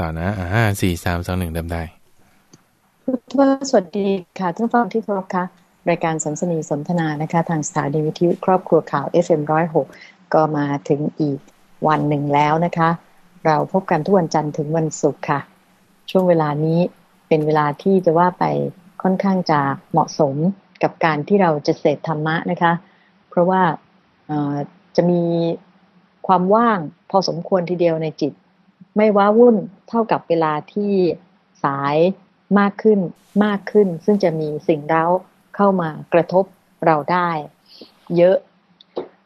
ต่อนะอ่าห้าสี่สามสองหนึ่งเดิมได้ทุกสวัสดีค่ะท่านฟังที่เคารพค่ะรายการสันสนีสนทนานะคะ ทางสถานีวิทยุครอบครัวข่าว FM106 ก็มาถึงอีกวันหนึ่งแล้วนะคะ เราพบกันทุกวันจันทร์ถึงวันศุกร์ค่ะ ช่วงเวลานี้เป็นเวลาที่จะว่าไปค่อนข้างจะเหมาะสมกับการที่เราจะเสพธรรมะนะคะ เพราะว่าจะมีความว่างพอสมควรทีเดียวในจิต ไม่ว้าวุ่นเท่ากับเวลาที่สายมากขึ้นมากขึ้น ซึ่งจะมีสิ่งเร้าเข้ามากระทบเราได้ เยอะ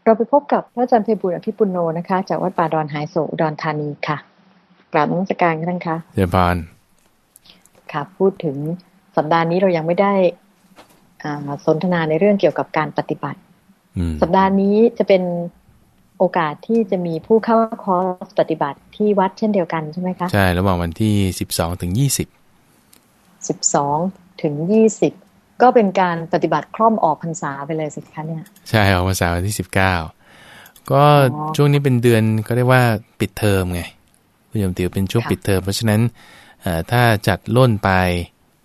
เราไปพบกับพระอาจารย์เพบุญอภิปุโนนะคะ จากวัดป่าดอนหายโศอุดรธานีค่ะกราบนมัสการกันทั้งคะเรียบานค่ะพูดถึงสัปดาห์นี้เรายังไม่ได้สนทนาในเรื่องเกี่ยวกับการปฏิบัติ สัปดาห์นี้จะเป็น โอกาสที่จะมีผู้เข้าคอร์สปฏิบัติที่วัดเช่นเดียวกันใช่ไหมคะ ใช่ ระหว่างวันที่สิบสองถึงยี่สิบสิบสองถึงยี่สิบก็เป็นการปฏิบัติคล่อมออกพรรษาไปเลยสิคะเนี่ย ใช่ออกพรรษาวันที่สิบเก้าก็ช่วงนี้เป็นเดือนก็เรียกว่าปิดเทอมไงคุณโยมติวเป็นช่วงปิดเทอมเพราะฉะนั้นถ้าจัดล่นไป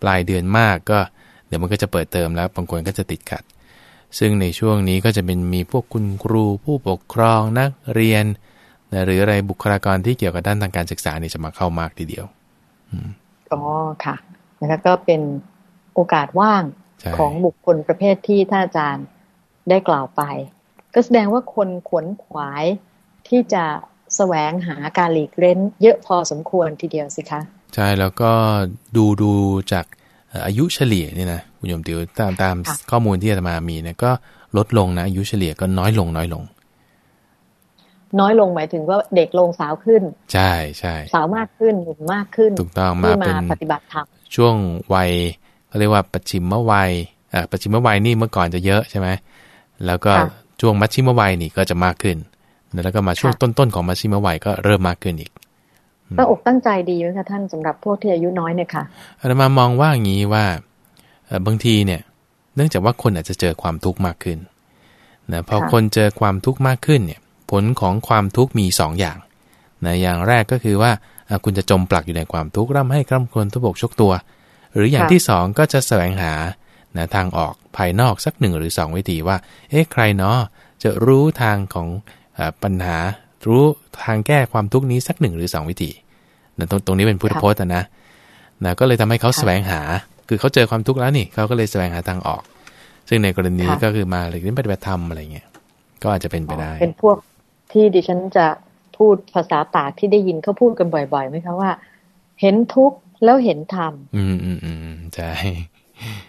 ปลายเดือนมากก็ เดี๋ยวมันก็จะเปิดเทอมแล้วบางคนก็จะติดขัด ซึ่งในช่วงนี้ก็จะเป็นมีพวกคุณครูผู้ปกครองนักเรียน หรืออะไรบุคลากรที่เกี่ยวกับด้านทางการศึกษานี่จะมาเข้ามากทีเดียวอ๋อค่ะนะคะก็เป็นโอกาสว่างของบุคคลประเภทที่ท่านอาจารย์ได้กล่าวไป ก็แสดงว่าคนขวนขวายที่จะแสวงหาการหลีกเล้นเยอะพอสมควรทีเดียวสิคะ ใช่แล้วก็ดูดูจากอายุเฉลี่ยนี่นะ คุณโยมติวตามตามข้อมูลที่อาตมามีเนี่ยก็ลดลงนะอายุเฉลี่ยก็น้อยลงน้อยลง น้อยลงหมายถึงว่าเด็กลงสาวขึ้น ใช่ใช่สาวมากขึ้นหนุ่มมากขึ้น ถูกต้องมาเป็นปฏิบัติธรรมช่วงวัยเขาเรียกว่าปัจฉิมวัยอ่าปัจฉิมวัยนี่เมื่อก่อนจะเยอะใช่ไหมแล้วก็ช่วงมัชชิมวัยนี่ก็จะมากขึ้น แล้วก็มาช่วงต้นๆของมัชชิมวัยก็เริ่มมากขึ้นอีกตั้งอกตั้งใจดีไหมคะท่านสำหรับพวกที่อายุน้อยเนี่ยค่ะอาตมามองว่าอย่างนี้ว่า บางทีเนี่ยเนื่องจากว่าคนอาจจะเจอความทุกข์มากขึ้นนะพอคนเจอความทุกข์มากขึ้นเนี่ยผลของความทุกข์มี2ออย่างนะอย่างแรกก็คือว่าคุณจะจมปลักอยู่ในความทุกข์ร่ำให้คร่ำครวญทุบกชกตัว หรืออย่างที่2ก็จะแสวงหานะทางออกภายนอกสักหนึ่งหรือ 2 วิธีว่า เอ๊ะใครเนาะจะรู้ทางของอปัญหา รู้ทางแก้ความทุกข์นี้สักหนึ่งหรือ 2 วิธีนะตรงตรงนี้เป็นพุทธพจน์นะนะก็เลยทำให้เขาแสวงหา คือเขาเจอความทุกข์แล้วนี่เขาก็เลยแสวงหาทางออก ซึ่งในกรณีก็คือมาหรือปฏิบัติธรรมอะไรเงี้ยก็อาจจะเป็นไปได้ เป็นพวกที่ดิฉันจะพูดภาษาปากที่ได้ยินเขาพูดกันบ่อยๆไหมคะว่า เห็นทุกข์แล้วเห็นธรรมอืมอืมอืมใช่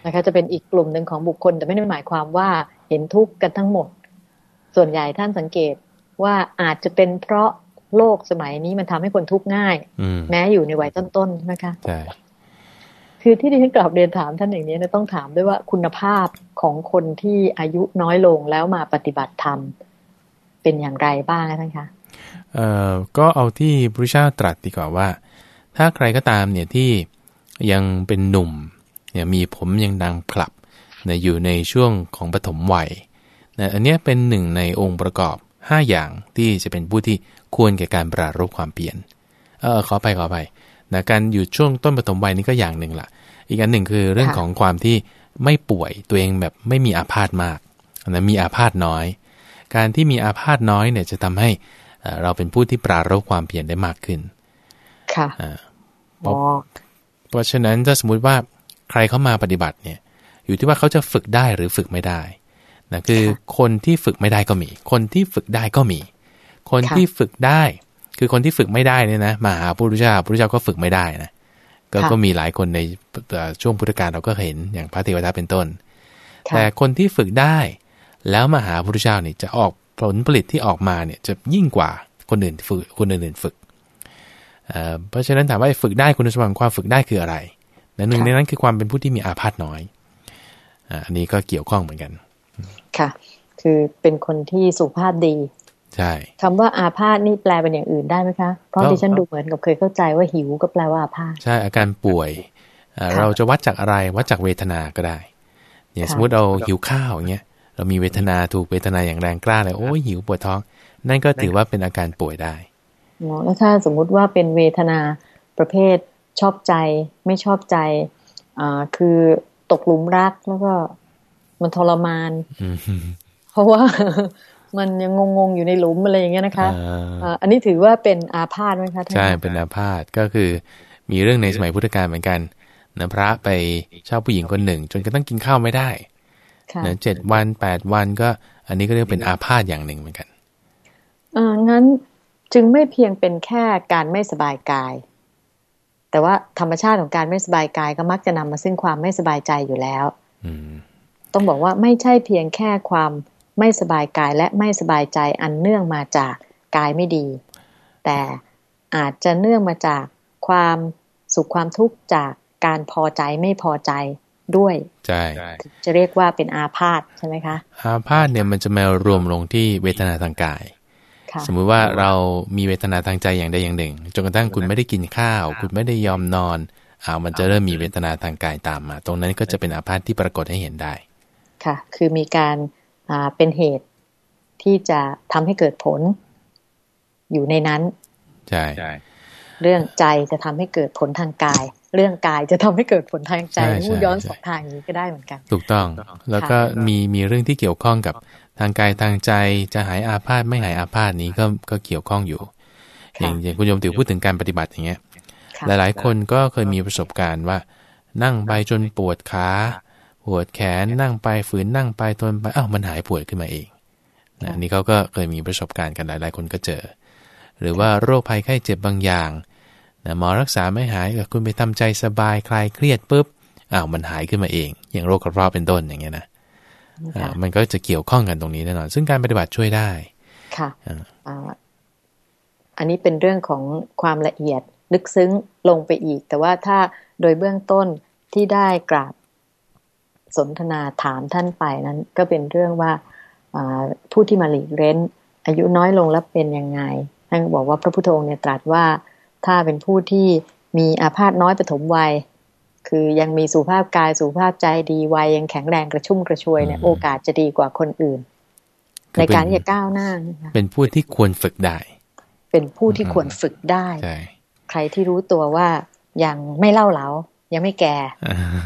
นะคะจะเป็นอีกกลุ่มหนึ่งของบุคคล แต่ไม่ได้หมายความว่าเห็นทุกข์กันทั้งหมด ส่วนใหญ่ท่านสังเกตว่าอาจจะเป็นเพราะโลกสมัยนี้มันทำให้คนทุกข์ง่าย แม้อยู่ในวัยต้นๆใช่ไหมคะใช่ คือที่ดิฉันกลับเรียนถามท่านอย่างนี้นะต้องถามด้วยว่าคุณภาพของคนที่อายุน้อยลงแล้วมาปฏิบัติธรรมเป็นอย่างไรบ้างท่านคะเอ่อก็เอาที่พระเจ้าตรัสดีกว่าว่า ถ้าใครก็ตามเนี่ยที่ยังเป็นหนุ่มเนี่ยมีผมยังดังคลับเนี่ยอยู่ในช่วงของปฐมวัยเนี่ยอันนี้เป็นหนึ่งในองค์ประกอบ 5 อย่างที่จะเป็นผู้ที่ควรแก่การปรารบความเปลี่ยนเออขอไปขอไป นะการอยู่ช่วงต้นปฐมวัยนี่ก็อย่างหนึ่งละอีกอันหนึ่งคือเรื่องของความที่ไม่ป่วยตัวเองแบบไม่มีอาพาธมากนะมีอาพาธน้อย การที่มีอาพาธน้อยเนี่ยจะทำให้เราเป็นผู้ที่ปรารบความเปลี่ยนได้มากขึ้น ค่ะเพราะเพราะฉะนั้นถ้าสมมุติว่าใครเข้ามาปฏิบัติเนี่ย อยู่ที่ว่าเขาจะฝึกได้หรือฝึกไม่ได้นะคือคนที่ฝึกไม่ได้ก็มี คนที่ฝึกได้ก็มี คนที่ฝึกได้ คือคนที่ฝึกไม่ได้เนี่ยนะมาหาพระพุทธเจ้าพระพุทธเจ้าก็ฝึกไม่ได้นะก็ก็มีหลายคนในช่วงพุทธกาลเราก็เห็นอย่างพระเทวทัตเป็นต้น แต่คนที่ฝึกได้ แล้วมาหาพระพุทธเจ้านี่จะออกผลผลิตที่ออกมาเนี่ยจะยิ่งกว่าคนอื่นฝึกคนอื่นฝึกเพราะฉะนั้นถามว่าฝึกได้คุณสมบัติความฝึกได้คืออะไรหนึ่งในนั้นคือความเป็นผู้ที่มีอาพาธน้อยอันนี้ก็เกี่ยวข้องเหมือนกัน ค่ะ คือเป็นคนที่สุขภาพดี ใช่คำว่าอาพาธนี่แปลเป็นอย่างอื่นได้ไหมคะ เพราะดิฉันดูเหมือนกับเคยเข้าใจว่าหิวก็แปลว่าอาพาธใช่อาการป่วยเราจะวัดจากอะไรวัดจากเวทนาก็ได้เนี่ยสมมติเราหิวข้าวอย่างเงี้ยเรามีเวทนาถูกเวทนาอย่างแรงกล้าเลยโอ้ยหิวปวดท้อง นั่นก็ถือว่าเป็นอาการป่วยได้แล้วถ้าสมมุติว่าเป็นเวทนาประเภทชอบใจไม่ชอบใจอ่าคือตกหลุมรักแล้วก็มันทรมาน เพราะว่า มันยังงงๆอยู่ในหลุมอะไรอย่างเงี้ยนะคะอันนี้ถือว่าเป็นอาพาธไหมคะใช่เป็นอาพาธก็คือมีเรื่องในสมัยพุทธกาลเหมือนกันนะพระไปเช่าผู้หญิงคนหนึ่ง จนกระทั่งกินข้าวไม่ได้นะเจ็ดวันแปดวันก็ อันนี้ก็เรียกเป็นอาพาธอย่างหนึ่งเหมือนกันอ่างั้นจึงไม่เพียงเป็นแค่การไม่สบายกาย แต่ว่าธรรมชาติของการไม่สบายกายก็มักจะนำมาซึ่งความไม่สบายใจอยู่แล้วต้องบอกว่าไม่ใช่เพียงแค่ความ ไม่สบายกายและไม่สบายใจอันเนื่องมาจากกายไม่ดี แต่อาจจะเนื่องมาจากความสุขความทุกข์จากการพอใจไม่พอใจด้วยใช่จะเรียกว่าเป็นอาพาธใช่ไหมคะอาพาธเนี่ยมันจะมารวมลงที่เวทนาทางกาย สมมุติว่าเรามีเวทนาทางใจอย่างใดอย่างหนึ่งจนกระทั่งคุณไม่ได้กินข้าว คุณไม่ได้ยอมนอนอ่ามันจะเริ่มมีเวทนาทางกายตามมา ตรงนั้นก็จะเป็นอาพาธที่ปรากฏให้เห็นได้ ค่ะ คือมีการอ่า เป็นเหตุที่จะทำให้เกิดผลอยู่ในนั้นใช่เรื่องใจจะทำให้เกิดผลทางกาย เรื่องกายจะทำให้เกิดผลทางใจมูย้อนสองทางนี้ก็ได้เหมือนกัน ถูกต้อง แล้วก็มีมีเรื่องที่เกี่ยวข้องกับทางกายทางใจจะหายอาพาธไม่หายอาพาธนี้ก็ก็เกี่ยวข้องอยู่ อย่างอย่างคุณโยมติวพูดถึงการปฏิบัติอย่างเงี้ย หลายๆ คนก็เคยมีประสบการณ์ว่า นั่งไปจนปวดขา ปวดแขนนั่งไปฝืนนั่งไปทนไปอ้าวมันหายปวดขึ้นมาเองนะนี่เขาก็เคยมีประสบการณ์กันหลายๆคนก็เจอ หรือว่าโรคภัยไข้เจ็บบางอย่างนะหมอรักษาไม่หายคุณไปทำใจสบายคลายเครียดปุ๊บอ้าวมันหายขึ้นมาเอง อย่างโรคกระเพาะเป็นต้นอย่างเงี้ยนะมันก็จะเกี่ยวข้องกันตรงนี้แน่นอน ซึ่งการปฏิบัติช่วยได้ ค่ะอันนี้เป็นเรื่องของความละเอียดลึกซึ้งลงไปอีก แต่ว่าถ้าโดยเบื้องต้นที่ได้กราบ สนทนาถามท่านไปนั้น ก็เป็นเรื่องว่าผู้ที่มาหลีกเล้น อายุน้อยลงแล้วเป็นยังไงท่านบอกว่าพระพุทธองค์เนี่ยตรัสว่าถ้าเป็นผู้ที่มีอาพาธน้อยปฐมวัย คือยังมีสุขภาพกายสุขภาพใจดีวัยยังแข็งแรงกระชุ่มกระชวยเนี่ยโอกาสจะดีกว่าคนอื่น ในการที่จะก้าวหน้าเป็นผู้ที่ควรฝึกได้ เป็นผู้ที่ควรฝึกได้ ใครที่รู้ตัวว่ายังไม่เล่าเหลายังไม่แก่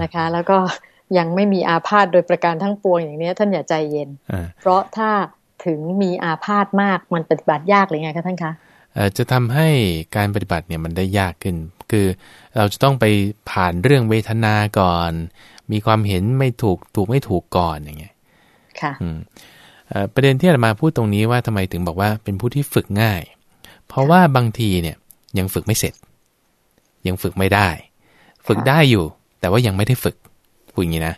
นะคะ แล้วก็ ยังไม่มีอาพาธโดยประการทั้งปวงอย่างนี้ท่านอย่าใจเย็น เพราะถ้าถึงมีอาพาธมากมันปฏิบัติยากหรือไงคะท่านคะจะทำให้การปฏิบัติเนี่ยมันได้ยากขึ้น คือเราจะต้องไปผ่านเรื่องเวทนาก่อน มีความเห็นไม่ถูกถูกไม่ถูกก่อนอย่างเงี้ยค่ะประเด็นที่เรามาพูดตรงนี้ว่าทำไมถึงบอกว่าเป็นผู้ที่ฝึกง่าย เพราะว่าบางทีเนี่ยยังฝึกไม่เสร็จ ยังฝึกไม่ได้ ฝึกได้อยู่ แต่ว่ายังไม่ได้ฝึก พูดอย่างนี้นะ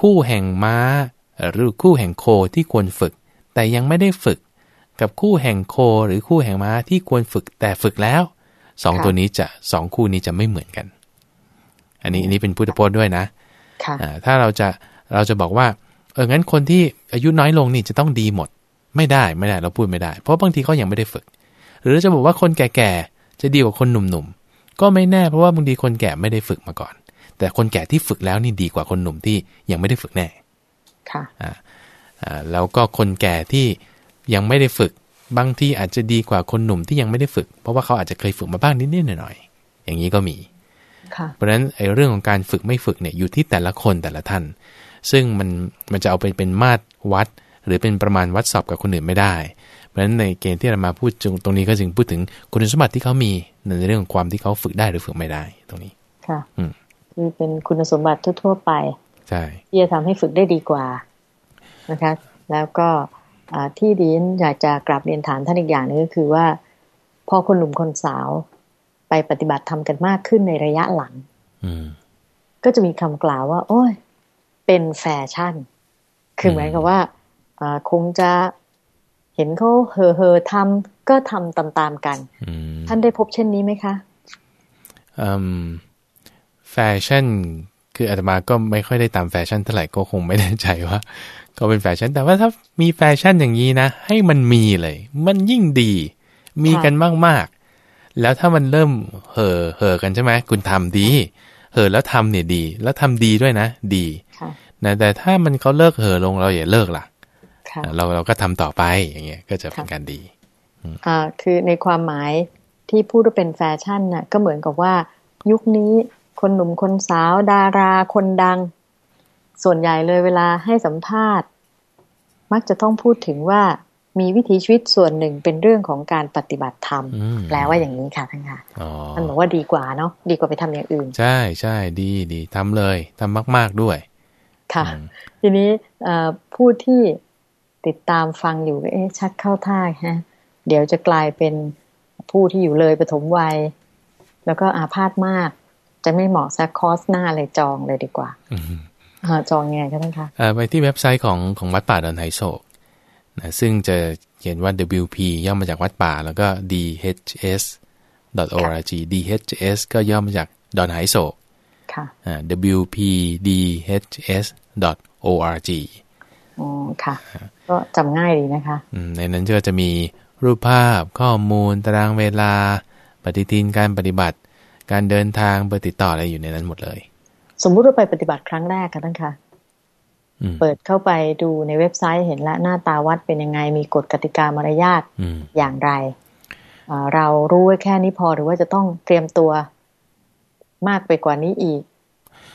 คู่แห่งม้า หรือคู่แห่งโคที่ควรฝึก แต่ยังไม่ได้ฝึก กับคู่แห่งโคหรือคู่แห่งม้าที่ควรฝึกแต่ฝึกแล้วสองตัวนี้จะสองคู่นี้จะไม่เหมือนกัน อันนี้อันนี้เป็นพุทธพจน์ด้วยนะถ้าเราจะเราจะบอกว่า เอองั้นคนที่อายุน้อยลงนี่จะต้องดีหมด ไม่ได้ไม่ได้เราพูดไม่ได้ เพราะบางทีเขายังไม่ได้ฝึก หรือจะบอกว่าคนแก่ๆจะดีกว่าคนหนุ่มๆก็ไม่แน่เพราะว่าบางทีคนแก่ไม่ได้ฝึกมาก่อน แต่คนแก่ที่ฝึกแล้วนี่ดีกว่าคนหนุ่มที่ยังไม่ได้ฝึกแน่ ค่ะอ่าอ่าแล้วก็คนแก่ที่ยังไม่ได้ฝึก บางทีอาจจะดีกว่าคนหนุ่มที่ยังไม่ได้ฝึก เพราะว่าเขาอาจจะเคยฝึกมาบ้างนิดๆหน่อยๆอย่างนี้ก็มี เพราะฉะนั้นไอ้เรื่องของการฝึกไม่ฝึกเนี่ยอยู่ที่แต่ละคนแต่ละท่าน ซึ่งมันมันจะเอาไปเป็นมาตรวัด หรือเป็นประมาณวัดสอบกับคนอื่นไม่ได้ เพราะฉะนั้นในเกณฑ์ที่เรามาพูดตรงนี้ก็จึงพูดถึงคุณสมบัติที่เขามีในเรื่องของความที่เขาฝึกได้หรือฝึกไม่ได้ตรงนี้ ค่ะ อืม คือเป็นคุณสมบัติทั่ว ๆ ไปใช่ที่จะทำให้ฝึกได้ดีกว่านะคะ แล้วก็ที่ดินอยากจะกราบเรียนถามท่านอีกอย่างนึงก็คือว่า พอคนหนุ่มคนสาวไปปฏิบัติธรรมกันมากขึ้นในระยะหลังก็จะมีคำกล่าวว่า โอ้ย เป็นแฟชั่น คือหมายความว่าคงจะเห็นเขาเฮอเฮอทำก็ทำตามๆกัน ท่านได้พบเช่นนี้ไหมคะ แฟชั่น คืออาตมาก็ไม่ค่อยได้ตามแฟชั่นเท่าไหร่ก็คงไม่แน่ใจว่า ก็เป็นแฟชั่นแต่ว่าถ้ามีแฟชั่นอย่างนี้นะ ให้มันมีเลย มันยิ่งดี มีกันมากๆ แล้วถ้ามันเริ่มเห่อเห่อกันใช่ไหมคุณทำดี เห่อแล้วทำเนี่ยดี แล้วทำดีด้วยนะ ดีนะแต่ถ้ามันเขาเลิกเห่อลงเราอย่าเลิกล่ะเราเราก็ทำต่อไปอย่างเงี้ยก็จะเป็นการดีอ่าคือในความหมายที่พูดว่าเป็นแฟชั่นน่ะก็เหมือนกับว่ายุคนี้ คนหนุ่มคนสาว ดารา คนดัง ส่วนใหญ่เลยเวลาให้สัมภาษณ์ มักจะต้องพูดถึงว่ามีวิถีชีวิตส่วนหนึ่งเป็นเรื่องของการปฏิบัติธรรมแปลว่าอย่างนี้ค่ะท่านค่ะท่านบอกว่าดีกว่าเนาะดีกว่าไปทำอย่างอื่น ใช่ใช่ดีดีทำเลยทำมาก ๆด้วย ค่ะ ทีนี้ผู้ที่ติดตามฟังอยู่เอ๊ะชักเข้าท่าฮะเดี๋ยวจะกลายเป็นผู้ที่อยู่เลยปฐมวัย แล้วก็อาพาธมาก จะไม่เหมาะสักคอสหน้าเลยจองเลยดีกว่าจองไงคะท่านคะไปที่เว็บไซต์ของของวัดป่าดอนไฮโศกนะซึ่งจะเขียนว่า WP ย่อมาจากวัดป่า แล้วก็ DHS org DHS ก็ย่อมาจากดอนไฮโศก WPDHS org อ๋อค่ะ ก็จำง่ายดีนะคะในนั้นก็จะมีรูปภาพข้อมูลตารางเวลา ปฏิทินการปฏิบัติ การเดินทางเบอร์ติดต่ออะไรอยู่ในนั้นหมดเลย สมมุติว่าไปปฏิบัติครั้งแรกค่ะท่านคะเปิดเข้าไปดูในเว็บไซต์เห็นแล้วหน้าตาวัดเป็นยังไงมีกฎกติกามารยาทอย่างไรเรารู้ไว้แค่นี้พอหรือว่าจะต้องเตรียมตัวมากไปกว่านี้อีก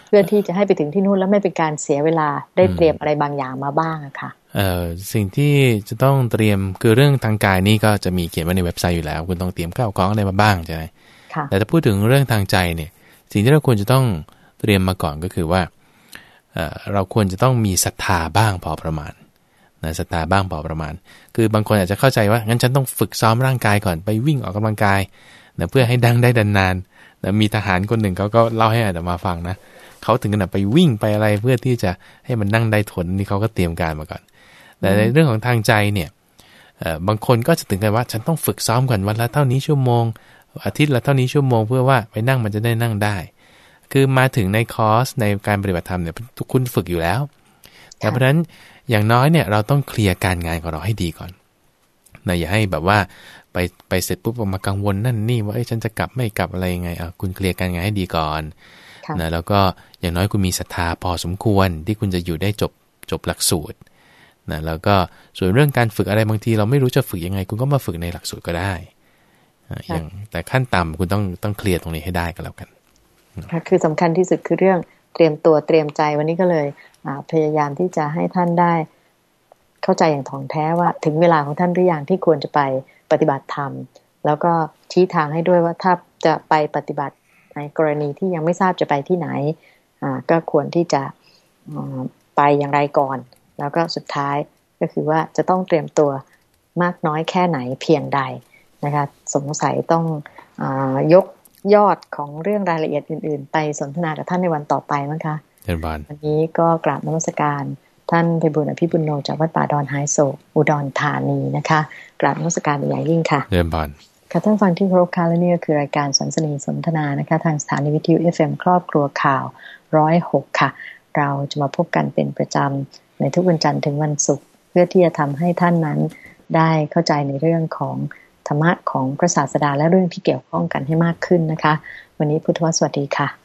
เพื่อที่จะให้ไปถึงที่นู่นแล้วไม่เป็นการเสียเวลาได้เตรียมอะไรบางอย่างมาบ้างอะค่ะเอ่อสิ่งที่จะต้องเตรียมคือเรื่องทางกายนี่ก็จะมีเขียนไว้ในเว็บไซต์อยู่แล้ว คุณต้องเตรียมข้าวของอะไรมาบ้างใช่ไหม แต่ถ้าพูดถึงเรื่องทางใจเนี่ยสิ่งที่เราควรจะต้องเตรียมมาก่อนก็คือว่าเราควรจะต้องมีศรัทธาบ้างพอประมาณนะศรัทธาบ้างพอประมาณ คือบางคนอาจจะเข้าใจว่างั้นฉันต้องฝึกซ้อมร่างกายก่อนไปวิ่งออกกำลังกายนะเพื่อให้ดังได้ดันนานนะมีทหารคนหนึ่งเขาก็เล่าให้อาจจะมาฟังนะเขาถึงขนาดไปวิ่งไปอะไรเพื่อที่จะให้มันนั่งได้ทนนี่เขาก็เตรียมการมาก่อน แต่ในเรื่องของทางใจเนี่ยบางคนก็จะถึงกันว่าฉันต้องฝึกซ้อมก่อนวันละเท่านี้ชั่วโมง อาทิตย์ละเท่านี้ชั่วโมงเพื่อว่าไปนั่งมันจะได้นั่งได้ คือมาถึงในคอร์สในการปฏิบัติธรรมเนี่ยทุกคุณฝึกอยู่แล้ว แต่เพราะฉะนั้นอย่างน้อยเนี่ยเราต้องเคลียร์การงานของเราให้ดีก่อนนะอย่าให้แบบว่าไปไปเสร็จปุ๊บมากังวลนั่นนี่ว่าเอ้ยฉันจะกลับไม่กลับอะไรยังไงอะคุณเคลียร์การงานให้ดีก่อนนะแล้วก็อย่างน้อยคุณมีศรัทธาพอสมควรที่คุณจะอยู่ได้จบจบหลักสูตรนะแล้วก็ส่วนเรื่องการฝึกอะไรบางที เราไม่รู้จะฝึกยังไง คุณก็มาฝึกในหลักสูตรก็ได้ อย่างแต่ขั้นต่ำคุณต้องต้องเคลียร์ตรงนี้ให้ได้ก็แล้วกันค่ะคือสำคัญที่สุดคือเรื่องเตรียมตัวเตรียมใจวันนี้ก็เลยพยายามที่จะให้ท่านได้ เข้าใจอย่างถ่องแท้ว่า ถึงเวลาของท่านหรือยังที่ควรจะไปปฏิบัติธรรม แล้วก็ชี้ทางให้ด้วยว่าถ้าจะไปปฏิบัติในกรณีที่ยังไม่ทราบจะไปที่ไหนก็ควรที่จะไปอย่างไรก่อน แล้วก็สุดท้ายก็คือว่าจะต้องเตรียมตัวมากน้อยแค่ไหนเพียงใด นะคะสงสัยต้องอยกยอดของเรื่องรายละเอียดอื่น ๆ ไปสนทนากับท่านในวันต่อไปมั้งคะเชิญบานวันนี้ก็กราบนมัสการ ท่านเพบุญอภิบุญโนจากวัดป่าดอนไฮโซอุดรธานีนะคะกราบนมัสการอย่างยิ่งค่ะเชิญบานค่ะท่านฟังที่ครบค่ะและนี่ก็คือรายการสันสนีสนทนานะคะ ทางสถานีวิทยุ FM ครอบครัวข่าวร้อยหกค่ะ เราจะมาพบกันเป็นประจำในทุกวันจันทร์ถึงวันศุกร์เพื่อที่จะทำให้ท่านนั้นได้เข้าใจในเรื่องของ ธรรมะของพระศาสดาและเรื่องที่เกี่ยวข้องกันให้มากขึ้นนะคะ วันนี้พุทธวสวัสดีค่ะ